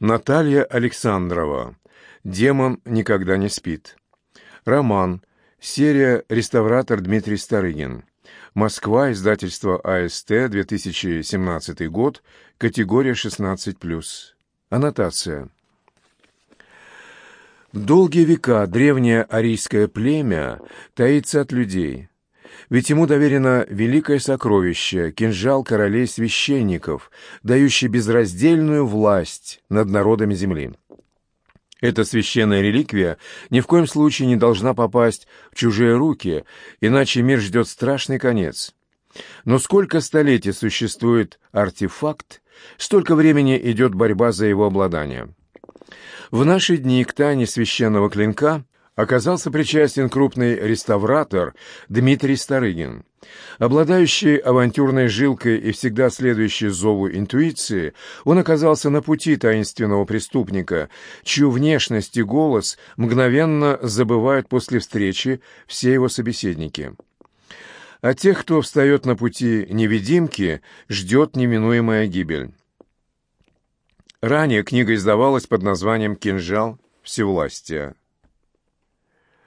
Наталья Александрова. «Демон никогда не спит». Роман. Серия «Реставратор Дмитрий Старыгин». Москва. Издательство АСТ. 2017 год. Категория 16+. Аннотация. Долгие века древнее арийское племя таится от людей, ведь ему доверено великое сокровище, кинжал королей-священников, дающий безраздельную власть над народами земли. Эта священная реликвия ни в коем случае не должна попасть в чужие руки, иначе мир ждет страшный конец. Но сколько столетий существует артефакт, столько времени идет борьба за его обладание. В наши дни к тайне священного клинка оказался причастен крупный реставратор Дмитрий Старыгин. Обладающий авантюрной жилкой и всегда следующий зову интуиции, он оказался на пути таинственного преступника, чью внешность и голос мгновенно забывают после встречи все его собеседники. А тех, кто встает на пути невидимки, ждет неминуемая гибель. Ранее книга издавалась под названием «Кинжал всевластия».